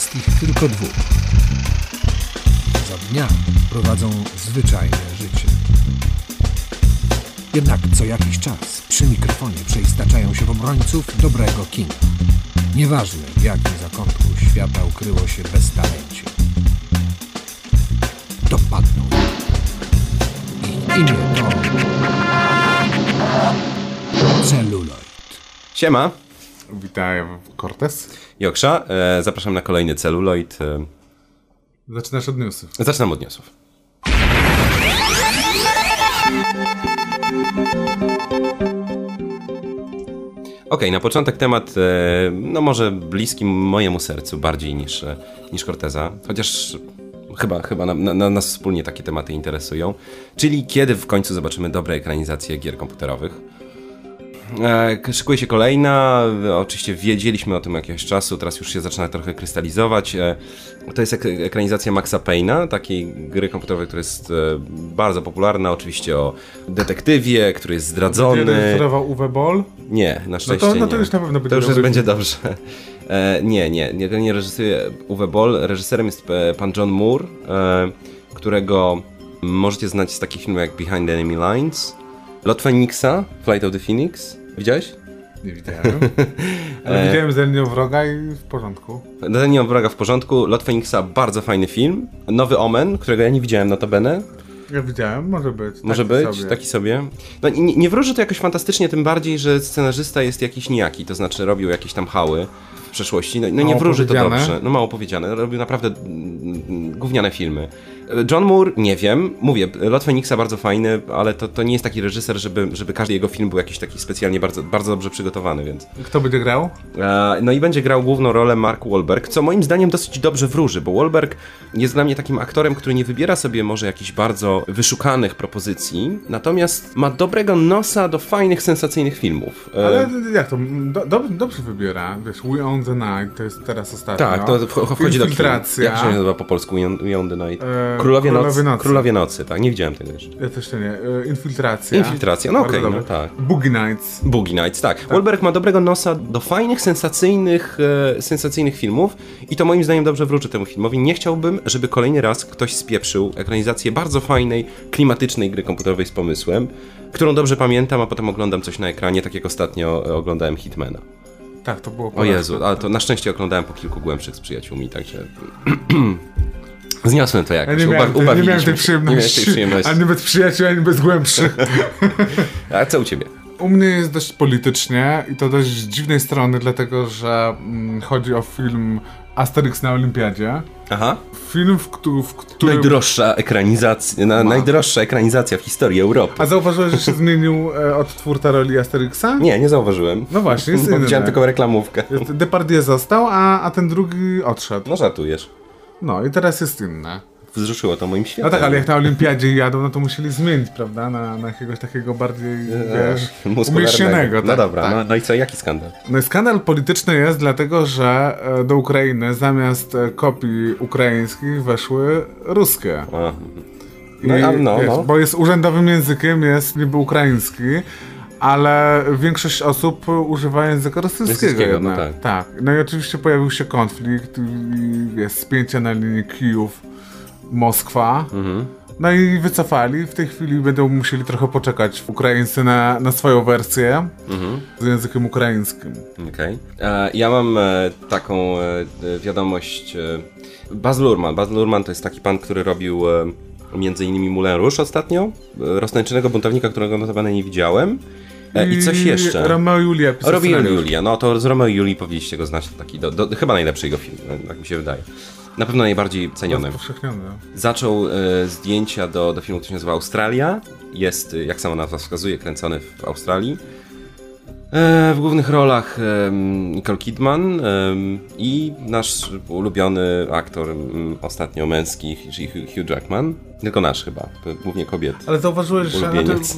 jest ich tylko dwóch. Za dnia prowadzą zwyczajne życie. Jednak co jakiś czas przy mikrofonie przeistaczają się w obrońców dobrego kina. Nieważne w jakim zakątku świata ukryło się beztalencie. Dopadną ich. Imię to... Celuloid. Siema, Witaj, Cortez. Joksza, e, zapraszam na kolejny celuloid. E, Zaczynasz od newsów. zaczynam od newsów. Okej, na początek temat, e, no może bliski mojemu sercu bardziej niż, niż Corteza, chociaż chyba, chyba na, na, nas wspólnie takie tematy interesują, czyli kiedy w końcu zobaczymy dobre ekranizacje gier komputerowych. E, Szykuje się kolejna, oczywiście wiedzieliśmy o tym jakiegoś czasu, teraz już się zaczyna trochę krystalizować. E, To jest ek ekranizacja Maxa Payne'a, takiej gry komputerowej, która jest e, bardzo popularna, oczywiście o detektywie, który jest zdradzony. Rejestrował Uwe Boll. Nie, na szczęście no to nie. już na pewno będzie To już dobry będzie dobrze. E, nie, nie, nie, nie reżyseruje Uwe Boll. Reżyserem jest e, pan John Moore, e, którego możecie znać z takich filmów jak Behind Enemy Lines, Lot Phoenixa, Flight of the Phoenix. Widziałeś? Nie widziałem. Ale widziałem Zelnią Wroga i w porządku. Daniel Braga w porządku, Lot Phoenixa bardzo fajny film. Nowy Omen, którego ja nie widziałem notabene. Ja widziałem, może być. Może taki być, sobie. taki sobie. No nie, nie wróży to jakoś fantastycznie, tym bardziej, że scenarzysta jest jakiś nijaki, to znaczy robił jakieś tam hały w przeszłości. No, no nie wróży to dobrze. No mało powiedziane, robił naprawdę mm, gówniane filmy. John Moore, nie wiem, mówię, Lot Phoenixa bardzo fajny, ale to, to nie jest taki reżyser, żeby, żeby każdy jego film był jakiś taki specjalnie bardzo, bardzo dobrze przygotowany, więc... Kto będzie grał? E, No i będzie grał główną rolę Mark Wahlberg, co moim zdaniem dosyć dobrze wróży, bo Wahlberg jest dla mnie takim aktorem, który nie wybiera sobie może jakichś bardzo wyszukanych propozycji, natomiast ma dobrego nosa do fajnych, sensacyjnych filmów. E, Ale jak to? Do, do, dobrze wybiera. Wiesz, We The Night, to jest teraz ostatnio. tak, to wch- wchodzi do kin. Jak się nazywa po polsku? Beyond the Night. E, Królowie, Królowie nocy. Królowie Nocy, tak, nie widziałem tego jeszcze. Ja też nie. E, Infiltracja. Infiltracja, no okej, no dobre. tak. Boogie Nights. Boogie Nights, tak. Wahlberg ma dobrego nosa do fajnych, sensacyjnych, e, sensacyjnych filmów i to moim zdaniem dobrze wróży temu filmowi. Nie chciałbym, żeby kolejny raz ktoś spieprzył ekranizację bardzo fajnej, klimatycznej gry komputerowej z pomysłem, którą dobrze pamiętam, a potem oglądam coś na ekranie, tak jak ostatnio oglądałem Hitmana. Tak, to było O. Jezu, ale to na szczęście oglądałem po kilku głębszych z przyjaciółmi, także... Zniosłem to Ja jakoś, nie miałem, uba- nie miałem tej przyjemności. przyjemności. Ani bez przyjaciół, ani bez głębszych. A co u ciebie? U mnie jest dość politycznie i to dość z dziwnej strony, dlatego że mm, chodzi o film Asterix na Olimpiadzie. Aha. Film, w, któ- w którym... Najdroższa ekranizacja, na, najdroższa ekranizacja w historii Europy. A zauważyłeś, że się zmienił e, odtwórca roli Asterixa? Nie, nie zauważyłem. No właśnie, jest inny. widziałem tylko reklamówkę. Jest- Depardieu został, a, a ten drugi odszedł. No żartujesz. No i teraz jest inny. Wzruszyło to moim No światem. tak, ale jak na Olimpiadzie jadą, no to musieli zmienić, prawda? Na, na jakiegoś takiego bardziej, wiesz, Muskularnego. umieśnionego. No tak, dobra, tak. no, no i co, jaki skandal? No i skandal polityczny jest dlatego, że e, do Ukrainy zamiast e, kopii ukraińskich weszły ruskie. A. No, I, a, no, wiesz, no. Bo jest urzędowym językiem, jest niby ukraiński, ale większość osób używa języka rosyjskiego no jednak. tak. tak. No i oczywiście pojawił się konflikt jest spięcie na linii Kijów-Moskwa. Mhm. No i wycofali. W tej chwili będą musieli trochę poczekać Ukraińcy na, na swoją wersję Mhm. z językiem ukraińskim. Okej. E, Ja mam e, taką e, wiadomość. Baz Luhrmann. Baz Luhrmann to jest taki pan, który robił między innymi Moulin Rouge ostatnio. Roztańczonego buntownika, którego notabene nie widziałem. E, I coś jeszcze. Romeo i Julia Robi scenariusz. Julia, no to z Romeo i Julii powinniście go znać, to taki do, do, chyba najlepszy jego film, tak mi się wydaje. Na pewno najbardziej ceniony. Powszechniony. Zaczął e, zdjęcia do, do filmu, który się nazywa Australia. Jest, e, jak sama nazwa wskazuje, kręcony w Australii. E, w głównych rolach em, Nicole Kidman i nasz ulubiony aktor em, ostatnio męski, czyli Hugh Jackman. Tylko nasz chyba, głównie kobiet. Ale zauważyłeś, że Ulubieniec.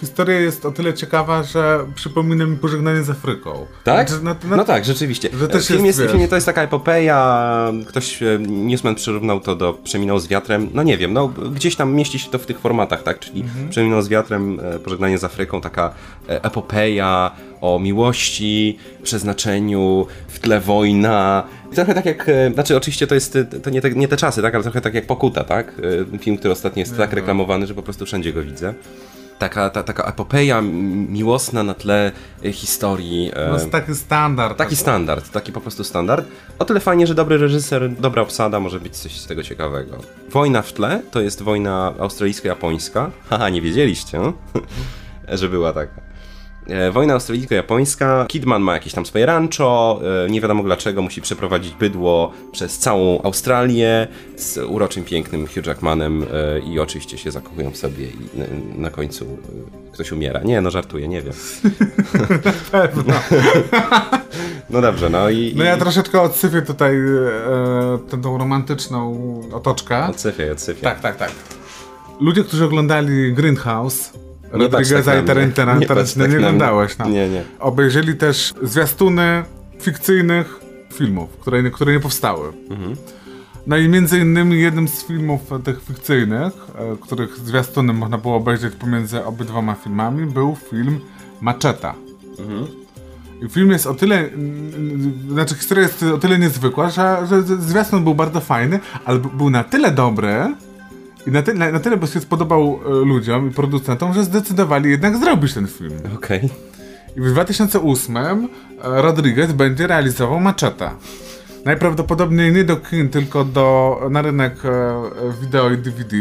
historia jest o tyle ciekawa, że przypomina mi pożegnanie z Afryką. Tak? Znaczy, na- na- No tak, rzeczywiście. że też film, jest, jest, film to jest taka epopeja, ktoś, e, Newsman przyrównał to do Przeminął z wiatrem, no nie wiem, no gdzieś tam mieści się to w tych formatach, tak, czyli Mhm. Przeminął z wiatrem, e, Pożegnanie z Afryką, taka e, epopeja o miłości, przeznaczeniu, w tle wojna. Trochę tak jak, e, znaczy oczywiście to jest, to nie te, nie te czasy, tak, ale trochę tak jak Pokuta, tak? E, Film, który ostatnio jest tak reklamowany, że po prostu wszędzie go widzę. Taka, ta, taka epopeja miłosna na tle e, historii. No jest taki standard. Taki standard, taki po prostu standard. O tyle fajnie, że dobry reżyser, dobra obsada, może być coś z tego ciekawego. Wojna w tle to jest wojna australijsko-japońska. Haha, nie wiedzieliście, że była taka. E, Wojna australijsko-japońska. Kidman ma jakieś tam swoje rancho. e, Nie wiadomo dlaczego musi przeprowadzić bydło przez całą Australię z uroczym, pięknym Hugh Jackmanem e, i oczywiście się zakochują w sobie i na, końcu ktoś umiera. Nie, no żartuję, nie wiem. Pewno. No dobrze, no i... No ja troszeczkę odsypię tutaj e, tę tą romantyczną otoczkę. Odsypiaj, odsypiaj. Tak, tak, tak. Ludzie, którzy oglądali Greenhouse, Nie patrz tak Rodrigueza na i. Tarantino, Nie nie tak na mnie. oglądałeś. No. Nie, nie. Obejrzeli też zwiastuny fikcyjnych filmów, które, które nie powstały. Mhm. No i między innymi jednym z filmów tych fikcyjnych, e, których zwiastuny można było obejrzeć pomiędzy obydwoma filmami, był film Macheta. Mhm. I film jest o tyle, znaczy historia jest o tyle niezwykła, że, że zwiastun był bardzo fajny, ale był na tyle dobry i na tyle, na tyle by się spodobał e, ludziom i producentom, że zdecydowali jednak zrobić ten film. Okej. I w 2008 e, Rodriguez będzie realizował Macheta. Najprawdopodobniej nie do kin, tylko do, na rynek e, wideo i DVD,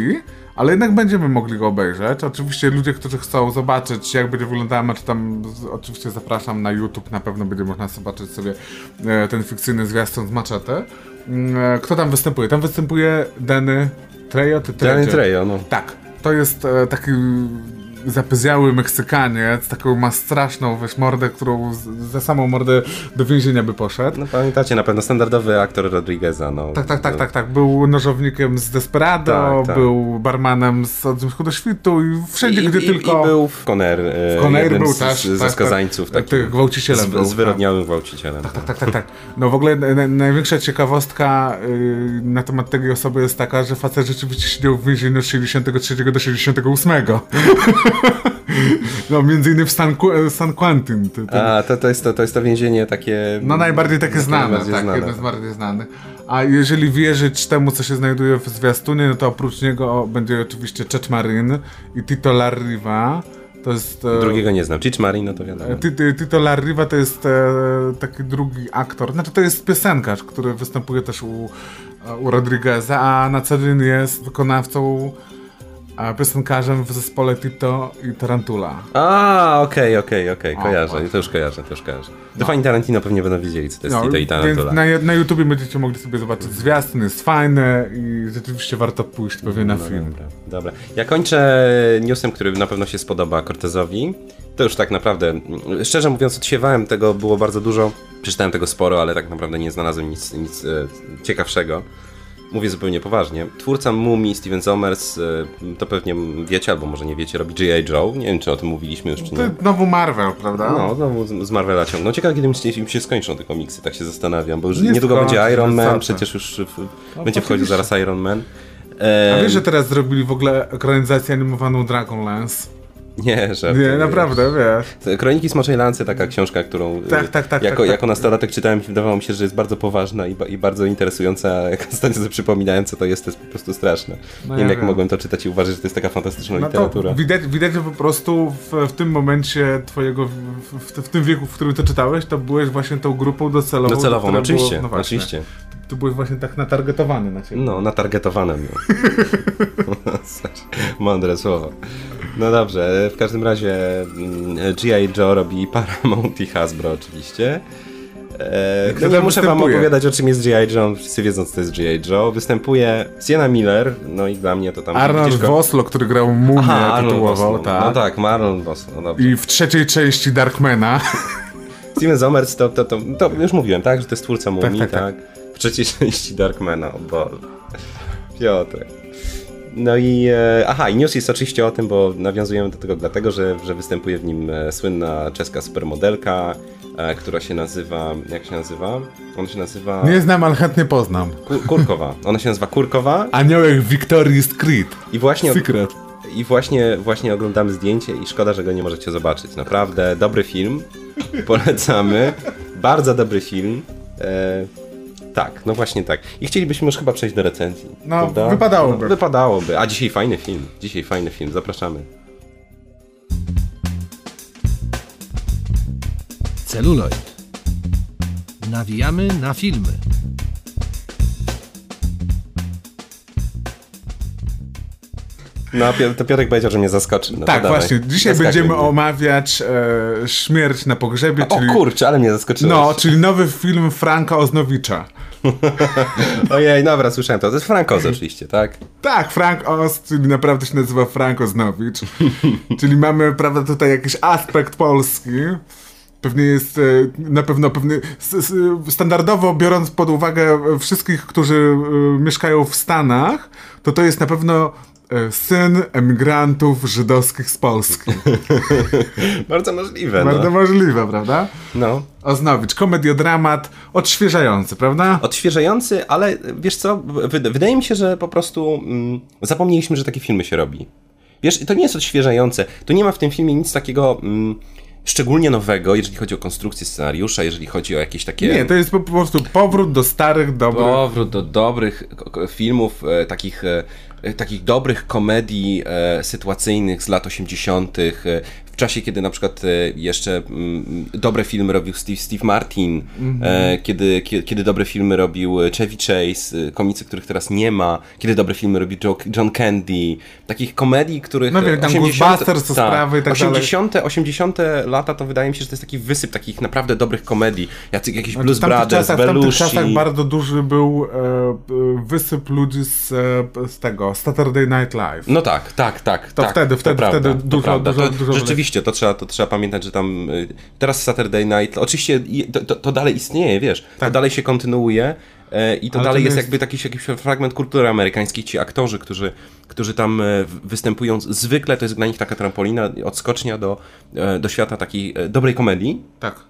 ale jednak będziemy mogli go obejrzeć. Oczywiście ludzie, którzy chcą zobaczyć, jak będzie wyglądała Macheta, z- oczywiście zapraszam na YouTube, na pewno będzie można zobaczyć sobie e, ten fikcyjny zwiastun z Machety. Mm, e, Kto tam występuje? Tam występuje Danny Trejo, ty Trejo. Trejo, no. Tak, to jest e, taki zapyziały Meksykaniec, taką ma straszną weź mordę, którą za samą mordę do więzienia by poszedł. No pamiętacie, na pewno standardowy aktor Rodrigueza, no. Tak, tak, tak, tak, tak. Był nożownikiem z Desperado, Tak, tak. był barmanem z Od do Świtu i wszędzie, I, gdzie i, tylko... I był w Conner, e, Conner był z, też, z, ze tak, skazańców, tak. Tak, gwałcicielem z, był, z wyrodniałym gwałcicielem. Tak, tak, tak, tak. No w ogóle na, na, największa ciekawostka y, na temat tej osoby jest taka, że facet rzeczywiście siedział w więzieniu od 63 do 68. no między innymi w San, Qu- San Quentin. A, to, to, jest to, to jest to więzienie takie... no najbardziej takie znane, najbardziej tak, znane. jedno z bardziej znanych. A jeżeli wierzyć temu, co się znajduje w zwiastunie, no to oprócz niego będzie oczywiście Czecz Marin i Tito Larriva. To jest... e, Drugiego nie znam. Chich Marino to wiadomo. Tito Larriva to jest e, taki drugi aktor, znaczy to jest piosenkarz, który występuje też u, u Rodrigueza, a na co dzień jest wykonawcą, a piosenkarzem w zespole Tito i Tarantula. A, okej, okej, okej, O, kojarzę, to już kojarzę, to już kojarzę. To fani Tarantino pewnie będą wiedzieli, co to jest Tito i Tarantula. na, na YouTubie będziecie mogli sobie zobaczyć zwiastun, jest fajny i rzeczywiście warto pójść pewnie na film. Dobra, dobra. Ja kończę newsem, który na pewno się spodoba Cortezowi. To już tak naprawdę, mm, szczerze mówiąc, odsiewałem tego, było bardzo dużo. Przeczytałem tego sporo, ale tak naprawdę nie znalazłem nic, nic e, ciekawszego. Mówię zupełnie poważnie. Twórca Mumii, Steven Sommers, e, to pewnie wiecie, albo może nie wiecie, robi G.I. Joe. Nie wiem, czy o tym mówiliśmy już, czy To nie. znowu Marvel, prawda? No, znowu z- Marvela ciągną. Ciekawe, kiedy im się, skończą te komiksy, tak się zastanawiam, bo już Nie niedługo będzie Iron no Man, przecież już w, No, będzie wchodził zaraz Iron Man. A wiesz, że teraz zrobili w ogóle ekranizację animowaną Dragonlance? Nie, że. Nie, naprawdę, wiesz. Kroniki Smoczej Lancy, taka książka, którą Tak, y, tak, tak, jako, tak, tak. jako nastolatek czytałem i wydawało mi się, że jest bardzo poważna i, i bardzo interesująca, a jak ostatnio sobie przypominałem, co to jest, to jest po prostu straszne. No nie wiem, ja jak wiem. mogłem to czytać i uważać, że to jest taka fantastyczna No literatura. widać, widać, że po prostu w, w tym momencie twojego, w, w, w tym wieku, w którym to czytałeś, to byłeś właśnie tą grupą docelową. Docelową, do oczywiście, było, no właśnie, oczywiście. Ty byłeś właśnie tak natargetowany na ciebie. No, natargetowanym. No. Mądre słowo. No dobrze, w każdym razie mm, G.I. Joe robi Paramount i Hasbro oczywiście. E, kto no nie muszę wam opowiadać o czym jest G.I. Joe, wszyscy wiedzą co to jest G.I. Joe. Występuje Sienna Miller, no i dla mnie to tam... Arnold ciężko- Woslo, który grał Mumię, Aha, Arnold tytułował, tak. No tak, Marlon Vosloo, no dobrze. I w trzeciej części Darkmana. Steven Sommers to, to, to, to już mówiłem, tak? Że to jest twórca Mumii, tak, tak, tak. W trzeciej części Darkmana, o Boże. Piotrek. No i, e, aha, i news jest oczywiście o tym, bo nawiązujemy do tego dlatego, że, że występuje w nim e, słynna czeska supermodelka, e, która się nazywa, jak się nazywa? Ona się nazywa Nie znam, ale chętnie poznam. Ku- Kurkowa. Ona się nazywa Kurkowa Aniołek Victoria's Creed. i właśnie Secret. i właśnie, właśnie oglądamy zdjęcie i szkoda, że go nie możecie zobaczyć. Naprawdę dobry film. Polecamy. Bardzo dobry film. E, tak, no właśnie tak. I chcielibyśmy już chyba przejść do recenzji. No, prawda? wypadałoby. No, wypadałoby. A dzisiaj fajny film. Dzisiaj fajny film. Zapraszamy. Celuloid. Nawijamy na filmy. No, to Piotrek powiedział, że mnie zaskoczy. No, Tak, właśnie. Dzisiaj Zaskakuj będziemy mnie. omawiać e, Śmierć na pogrzebie, O czyli... kurczę, ale mnie zaskoczyłeś. No, czyli nowy film Franka Oznowicza. Ojej, dobra, słyszałem to. To jest Frankoz oczywiście, tak? Tak, Frank Oz, czyli naprawdę się nazywa Frank Oznowicz. czyli mamy, prawda, tutaj jakiś aspekt polski. Pewnie jest, e, na pewno s- standardowo biorąc pod uwagę wszystkich, którzy e, mieszkają w Stanach, to to jest na pewno syn emigrantów żydowskich z Polski. Bardzo możliwe, Bardzo no. możliwe, prawda? no. Oznowicz, komediodramat, odświeżający, prawda? Odświeżający, ale wiesz co, wy- wydaje mi się, że po prostu mm, zapomnieliśmy, że takie filmy się robi. Wiesz, to nie jest odświeżające. Tu nie ma w tym filmie nic takiego mm, szczególnie nowego, jeżeli chodzi o konstrukcję scenariusza, jeżeli chodzi o jakieś takie... Nie, to jest po prostu powrót do starych, dobrych... Powrót do dobrych filmów, e, takich, e, e, takich dobrych komedii e, sytuacyjnych z lat 80., e, w czasie, kiedy na przykład e, jeszcze mm, dobre filmy robił Steve, Steve Martin, e, kiedy, kiedy, kiedy dobre filmy robił e, Chevy Chase, komicy, których teraz nie ma, kiedy dobre filmy robił John Candy, takich komedii, których... No wiem, tam 80 Ghostbusters, to sprawy i tak dalej. 80, 80 lata to wydaje mi się, że to jest taki wysyp takich naprawdę dobrych komedii, jacyś jakiś Blues w tamtych Brothers, czasach, w tamtych Belushi... czasach bardzo duży był e, wysyp ludzi z, z tego Saturday Night Live. No tak, tak, tak. To tak, wtedy- wtedy- prawda, wtedy to dużo- dużo- to, dużo Rzeczywiście, to trzeba, to trzeba pamiętać, że tam y, teraz Saturday Night, oczywiście to, to, to dalej istnieje, wiesz, to dalej się kontynuuje e, i to Tak. Ale to dalej nie jest jest- jakby taki jakiś fragment kultury amerykańskiej, ci aktorzy, którzy, którzy tam e, występują, zwykle to jest dla nich taka trampolina, odskocznia do, e, do świata takiej dobrej komedii, Tak.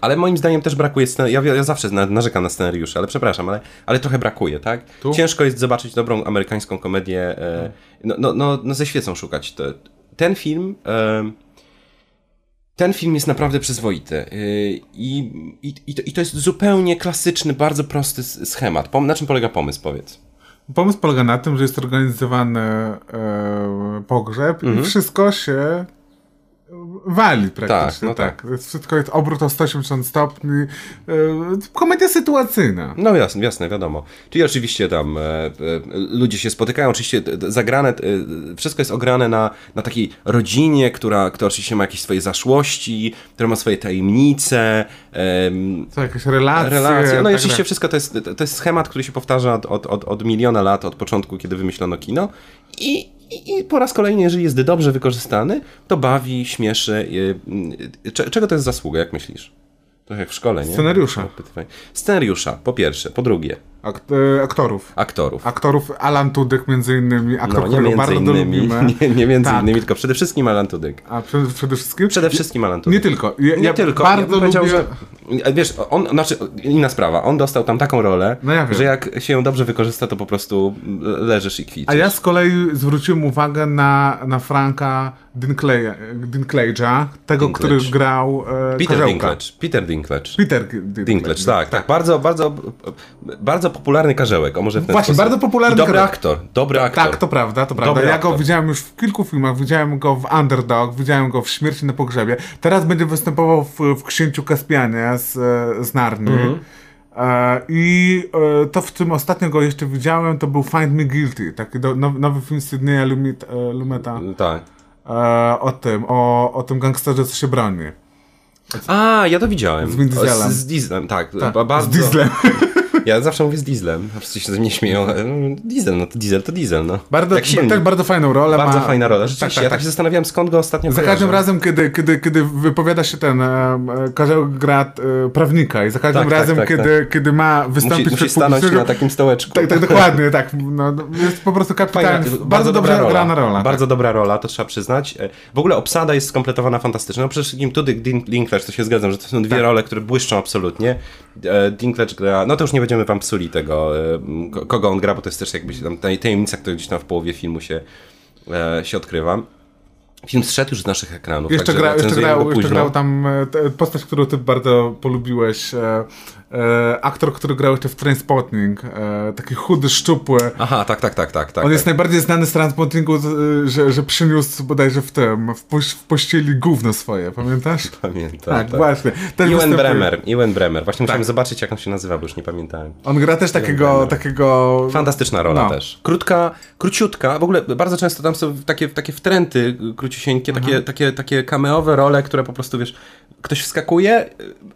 Ale moim zdaniem też brakuje ja, ja zawsze na- narzekam na scenariusze, ale przepraszam, ale, ale trochę brakuje, tak? Tu? Ciężko jest zobaczyć dobrą amerykańską komedię. No, no, no, no ze świecą szukać. To, ten film. E, ten film jest naprawdę przyzwoity. E, I, i, i, to, I to jest zupełnie klasyczny, bardzo prosty schemat. Na czym polega pomysł, powiedz? Pomysł polega na tym, że jest organizowany e, pogrzeb Mhm. i wszystko się wali praktycznie. Tak, no tak. Jest- Wszystko jest obrót o 180 stopni. E, komedia sytuacyjna. No jasne, jasne, wiadomo. Czyli oczywiście tam e, e, ludzie się spotykają, oczywiście zagrane, e, wszystko jest ograne na, na takiej rodzinie, która, która oczywiście ma jakieś swoje zaszłości, która ma swoje tajemnice, em, To jakieś relacje. relacje. No tak i oczywiście dalej. wszystko to jest, to jest schemat, który się powtarza od, od, od, od miliona lat, od początku, kiedy wymyślono kino. I, i, I po raz kolejny, jeżeli jest dobrze wykorzystany, to bawi, śmieszy. cze- Czego to jest zasługa, jak myślisz? Trochę jak w szkole, nie? Scenariusza. Scenariusza, po pierwsze. Po drugie, Akt, e, aktorów. aktorów. Aktorów Alan Tudyk między innymi, aktor, No, nie którego między bardzo innymi, lubimy. nie, nie między Tak. innymi, tylko przede wszystkim Alan Tudyk. A przede, przede wszystkim? Przede wszystkim Alan Nie Tudyk. tylko. Ja, Nie ja tylko. ja Bardzo powiedział, lubię... że, wiesz, on, znaczy, inna sprawa, on dostał tam taką rolę, No ja że jak się ją dobrze wykorzysta, to po prostu leżysz i kwitniesz. A ja z kolei zwróciłem uwagę na, na Franka Dinklage, Dinklage'a, tego, Dinklage. który grał e, Peter. Dinklage. Peter Dinklage. Peter Dinklage. Dinklage, tak, tak. Bardzo, bardzo, bardzo popularny karzełek, o może w ten Właśnie, sposób. bardzo popularny I dobry karzełek. aktor, dobry aktor. Tak, to prawda, to prawda. Dobry ja go aktor. widziałem już w kilku filmach. Widziałem go w Underdog, widziałem go w Śmierci na pogrzebie. Teraz będzie występował w, w Księciu Kaspianie z, z Narni. Mhm. E, I e, to, w czym ostatnio go jeszcze widziałem, to był Find Me Guilty, taki do, now, nowy film Sydneya Lumet, e, Lumeta Tak. E, o tym, o, o tym gangsterze, co się broni. A, ja to widziałem. Z Vin Dieselem. Z, z Dieslem, tak. Tak, ba- bardzo, z Dieslem. Ja zawsze mówię z Dieslem, a wszyscy się ze mnie śmieją. no, Diesel, no to Diesel to Diesel, no. Bardzo, Jak silnik. też bardzo fajną rolę Bardzo ma. fajna rola. Rzeczywiście, Tak, tak, ja tak tak. się zastanawiałem, skąd go ostatnio Za kojarzę. każdym razem, kiedy, kiedy, kiedy wypowiada się ten e, e, Karzeł gra e, prawnika i za każdym Tak, tak, razem, tak, kiedy, kiedy ma wystąpić Musi, musi przed stanąć publicznością, na takim stołeczku. Tak, tak, dokładnie, tak. No, no, jest po prostu kapitalnie. Fajna, bardzo, dobrze grana rola. Bardzo tak. dobra rola, to trzeba przyznać. E, W ogóle obsada jest skompletowana fantastycznie. No przede wszystkim Tudyk, Din- Dinklage, to się zgadzam, że to są dwie Tak. role, które błyszczą absolutnie. Dinklage gra, no to już nie będziemy wam psuli tego, e, ko- kogo on gra, bo to jest też jakby tam taj- tajemnica, która gdzieś tam w połowie filmu się e, się odkrywa. Film zszedł już z naszych ekranów. Jeszcze, gra, jeszcze, grał, jeszcze grał tam e, postać, którą ty bardzo polubiłeś. E, aktor, który grał jeszcze w Trainspotting. E, taki chudy, szczupły. Aha, tak, tak, tak, tak. tak On jest tak. najbardziej znany z Trainspottingu, że, że przyniósł bodajże w tym, w, poś, w pościeli gówno swoje, pamiętasz? Pamiętam. Tak, właśnie. Też Ewan występuje- Bremer, Ewan Bremer. Właśnie musiałem Tak. zobaczyć, jak on się nazywa, bo już nie pamiętałem. On gra też takiego, Bremer. takiego... Fantastyczna rola No. też. Krótka, króciutka. W ogóle bardzo często tam są takie, takie wtręty króciusieńkie, Mhm. takie, takie, takie cameowe role, które po prostu, wiesz, ktoś wskakuje,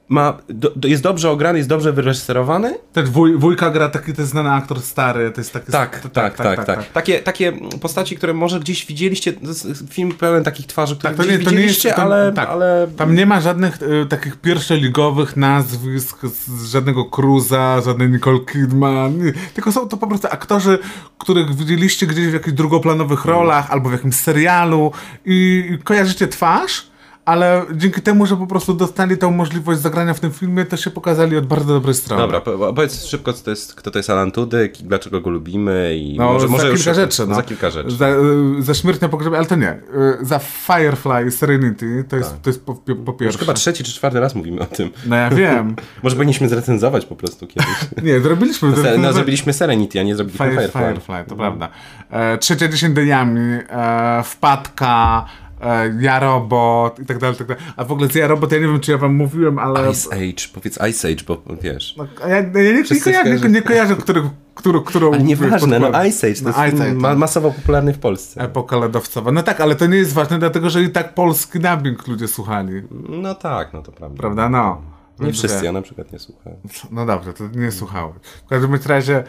ma, do, jest dobrze ograny, jest dobrze wyreżyserowany. Też wuj, wujka gra taki też znany aktor stary, to jest taki... Tak, tak, tak, tak, Takie, takie postaci, które może gdzieś widzieliście, jest film pełen takich twarzy, które Tak, to nie, widzieliście, ale, tak, ale Tam nie ma żadnych e, takich pierwszoligowych nazwisk, z żadnego Cruza, żadnej Nicole Kidman, tylko są to po prostu aktorzy, których widzieliście gdzieś w jakichś drugoplanowych rolach albo w jakimś serialu i, i kojarzycie twarz, ale dzięki temu, że po prostu dostali tą możliwość zagrania w tym filmie, to się pokazali od bardzo dobrej strony. Dobra, po- powiedz szybko, co to jest, kto to jest Alan Tudyk dlaczego go lubimy i No, może, za może już kilka rzeczy. No. Za kilka rzeczy. Za, y, za śmierć na pogrzebie, ale to nie. Y, Za Firefly Serenity, to jest, to jest po, po, po Już pierwsze. chyba trzeci czy czwarty raz mówimy o tym. No ja wiem. Może powinniśmy zrecenzować po prostu kiedyś. Nie, zrobiliśmy. No, to- zrobiliśmy Serenity, a nie zrobiliśmy Fire, Firefly. Firefly, to prawda. E, trzecia dziesięć dniami, e, wpadka, e, ja robot i tak dalej, tak dalej. A w ogóle z ja robot, ja nie wiem, czy ja wam mówiłem, ale. Ice Age, powiedz Ice Age, bo wiesz. No, ja, ja nie, nie, kojarzę, nie, nie kojarzę, który, który, którą. Ale nieważne, no. Ice Age, to No, jest Ice Age, ma, tak. masowo popularny w Polsce. Epoka lodowcowa. No tak, ale to nie jest ważne, dlatego że i tak polski dubbing ludzie słuchali. No tak, no to prawda. Prawda? No. Nie wszyscy, ja na przykład nie słuchałem. No dobrze, to nie słuchałem. W każdym razie e,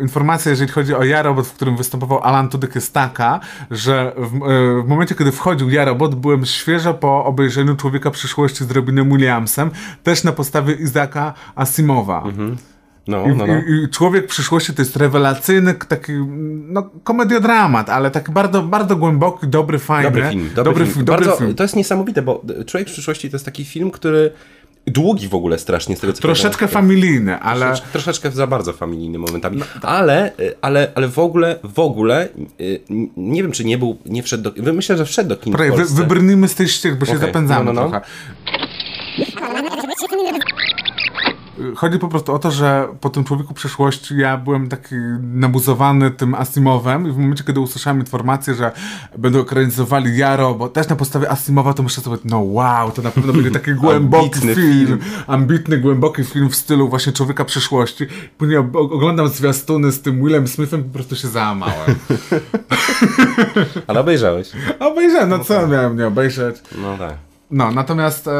informacja, jeżeli chodzi o Ja-Robot, w którym występował Alan Tudyk jest taka, że w, e, w momencie, kiedy wchodził Ja-Robot, byłem świeżo po obejrzeniu Człowieka Przyszłości z Robinem Williamsem, też na podstawie Izaka Asimowa. No, I, no, no. i, I Człowiek Przyszłości to jest rewelacyjny taki, no, komediodramat, ale taki bardzo, bardzo głęboki, dobry, fajny. Dobry film, dobry, film. dobry Bardzo, film. To jest niesamowite, bo Człowiek w przyszłości to jest taki film, który długi w ogóle strasznie z tego co Troszeczkę pamiętam. familijny, ale... Troszeczkę, troszeczkę za bardzo familijny momentami. Ale, y, ale, ale w ogóle, w ogóle, y, nie wiem, czy nie był, nie wszedł do, myślę, że wszedł do kin Poczekaj, wy, wybrnijmy z tej ścieżki, bo się Okej, zapędzamy no, no, no. trochę. Chodzi po prostu o to, że po tym człowieku przeszłości ja byłem taki nabuzowany tym Asimowem i w momencie, kiedy usłyszałem informację, że będą ekranizowali Jaro, bo też na podstawie Asimowa, to myślę sobie, no wow, to na pewno będzie taki głęboki Ambitny film, film. ambitny, głęboki film w stylu właśnie człowieka przyszłości. Później oglądam zwiastuny z tym Willem Smithem po prostu się załamałem. Ale obejrzałeś. Obejrzałem, no co miałem nie obejrzeć? No tak. No, natomiast e,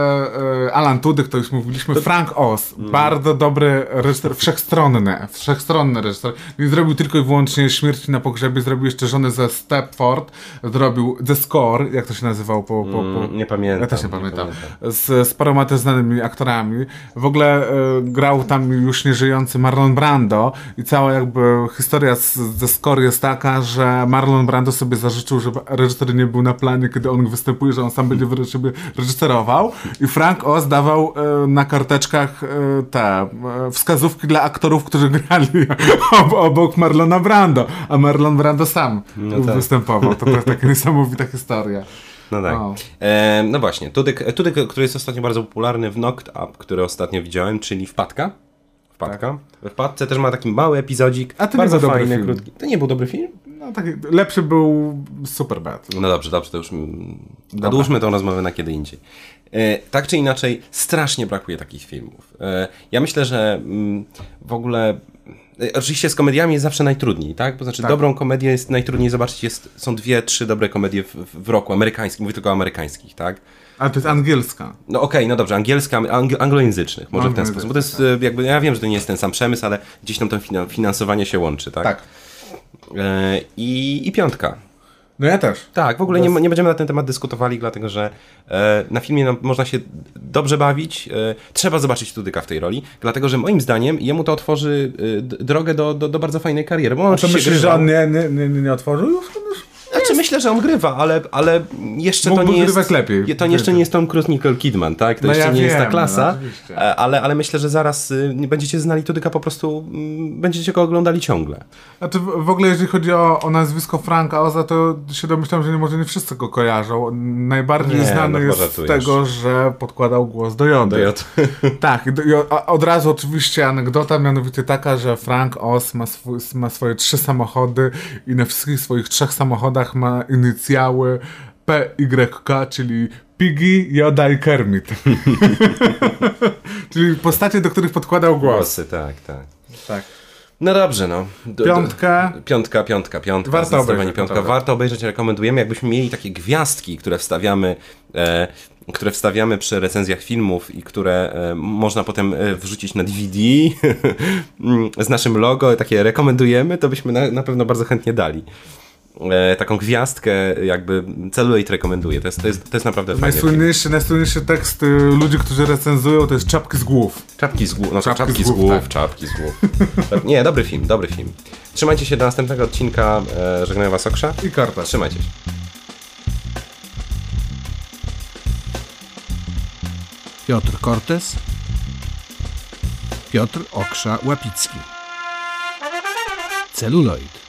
e, Alan Tudyk, to już mówiliśmy, Frank Oz, Mm. bardzo dobry reżyser, wszechstronny, wszechstronny reżyser. Nie zrobił tylko i wyłącznie Śmierci na pogrzebie, zrobił jeszcze Żonę ze Stepford, zrobił The Score, jak to się nazywał po... po, po... Mm, nie pamiętam, Ja też nie nie pamiętam. pamiętam. Z, z paroma też znanymi aktorami. W ogóle e, grał tam już nieżyjący Marlon Brando i cała jakby historia z, ze Score jest taka, że Marlon Brando sobie zażyczył, żeby reżyser nie był na planie, kiedy on występuje, że on sam będzie sobie reżyserował i Frank Oz dawał e, na karteczkach e, te e, wskazówki dla aktorów, którzy grali ob, obok Marlona Brando, a Marlon Brando sam tak. występował. To, jest taka niesamowita historia. No tak. O. E, no właśnie, Tudyk, Tudyk, który jest ostatnio bardzo popularny w Knocked Up, który ostatnio widziałem, czyli Wpadka. Wpadka. We Wpadce też ma taki mały epizodzik, A to nie bardzo był dobry fajny, film. krótki. To nie był dobry film? No, taki, lepszy był Superbad. No dobrze, dobrze, to już mm, odłóżmy tą rozmowę na kiedy indziej. E, tak czy inaczej, strasznie brakuje takich filmów. E, ja myślę, że mm, w ogóle. e, Oczywiście z komediami jest zawsze najtrudniej, tak? To znaczy, Tak. dobrą komedię jest najtrudniej zobaczyć. Jest, są dwie, trzy dobre komedie w, w roku amerykańskim, mówię tylko o amerykańskich, tak? Ale to jest angielska. No okej, no dobrze, angielska, ang anglojęzycznych, może w ten sposób. Bo to jest e, jakby, ja wiem, że to nie jest ten sam przemysł, ale gdzieś tam to fina- finansowanie się łączy, tak? E, i, I piątka. No ja też. Tak, w ogóle nie, nie będziemy na ten temat dyskutowali, dlatego że e, na filmie no, można się dobrze bawić. E, trzeba zobaczyć Tudyka w tej roli, dlatego że moim zdaniem jemu to otworzy e, drogę do, do, do bardzo fajnej kariery. Bo on To oczywiście myślisz, że on nie, nie, nie, nie otworzył już? Myślę, że on grywa, ale, ale jeszcze to Mógłby nie jest... grywać lepiej. To jeszcze nie jest Tom Cruise, Nicole Kidman, tak? To No jeszcze ja nie jest ta wiem, klasa, no ale, ale myślę, że zaraz y, będziecie znali Tudyka po prostu, mm, będziecie go oglądali ciągle. Znaczy w w ogóle jeżeli chodzi o, o nazwisko Franka Oza, to się domyślam, że nie może nie wszyscy go kojarzą. Najbardziej Nie, znany no jest z tego, że podkładał głos do Jody. Do tak, do- a od razu oczywiście anegdota, mianowicie taka, że Frank Oz ma, swój, ma swoje trzy samochody i na wszystkich swoich trzech samochodach ma inicjały PYK, czyli Piggy, Yoda i Kermit. czyli postacie, do których podkładał głos. Głosy, tak, tak. Tak. No dobrze, no. D- Piątkę. d- Piątka, piątka, piątka. Warto obejrzeć, piątka. Warto obejrzeć, rekomendujemy. Jakbyśmy mieli takie gwiazdki, które wstawiamy, e, które wstawiamy przy recenzjach filmów i które e, można potem e, wrzucić na DVD z naszym logo, takie rekomendujemy, to byśmy na, na pewno bardzo chętnie dali. E, taką gwiazdkę, jakby Celluloid rekomenduje. To jest, to jest, to jest naprawdę fajne. Najsłynniejszy, najsłynniejszy tekst y, ludzi, którzy recenzują, to jest czapki z głów. Czapki z głów, no Czapki czapki, z głów, tak. czapki z głów. Nie, dobry film, dobry film. Trzymajcie się do następnego odcinka. E, żegnają was Okrza. I karta. Trzymajcie się. Piotr Cortes, Piotr Oksza Łapicki. Celuloid.